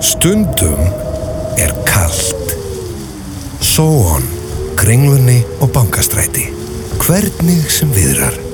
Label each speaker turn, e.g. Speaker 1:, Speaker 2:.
Speaker 1: Stundum er kallt. Sóon, kringlunni og bankastræti. Hvernig sem viðrar.